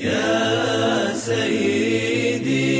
يا سيدي.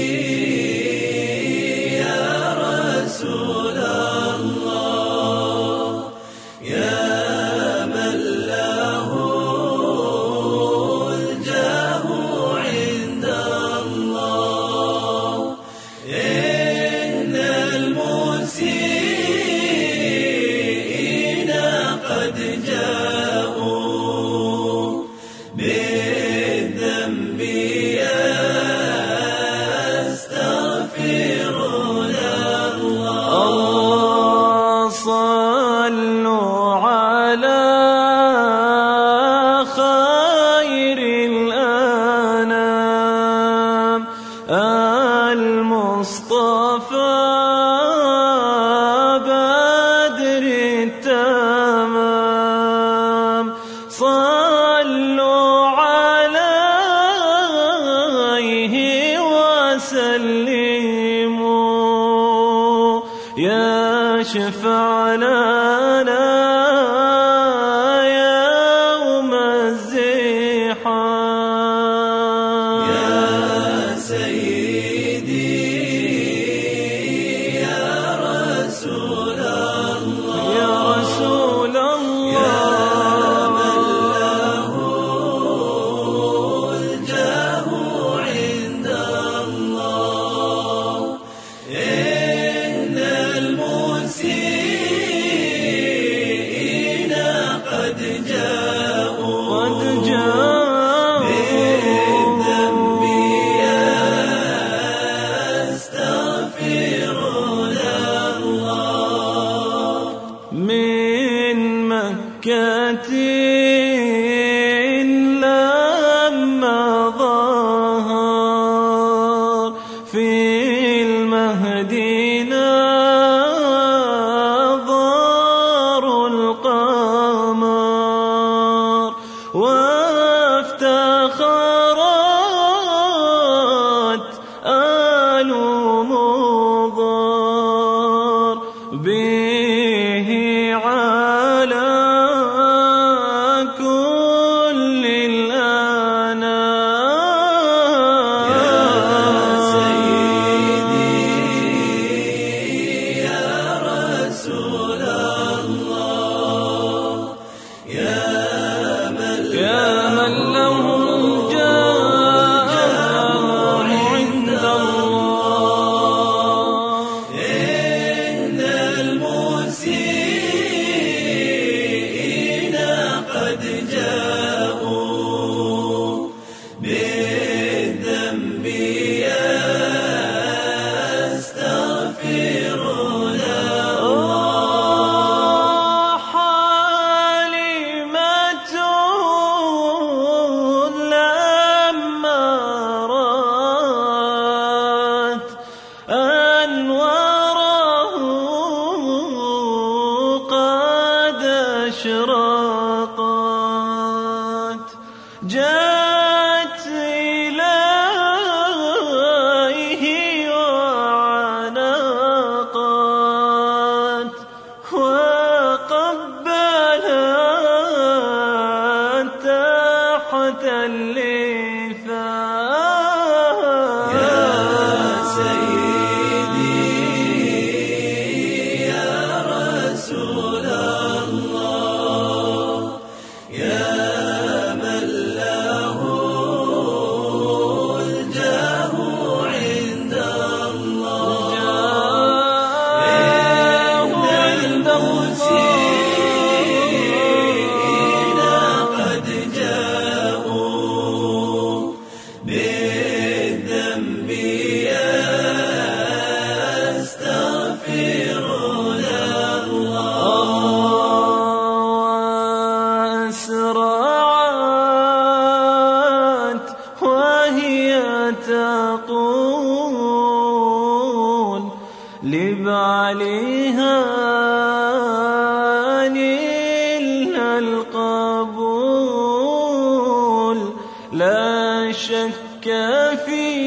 صفا بدر التمام. صلوا عليه وسلموا. يا شفع لنا قد جاءوا بالذنب يستغفرون الله حالمة لما رأت أنوار ناقة لي. عليها إلا القبول لا شك فيه